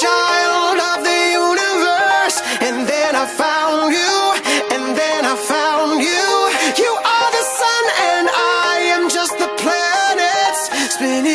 child of the universe. And then I found you, and then I found you. You are the sun, and I am just the planets spinning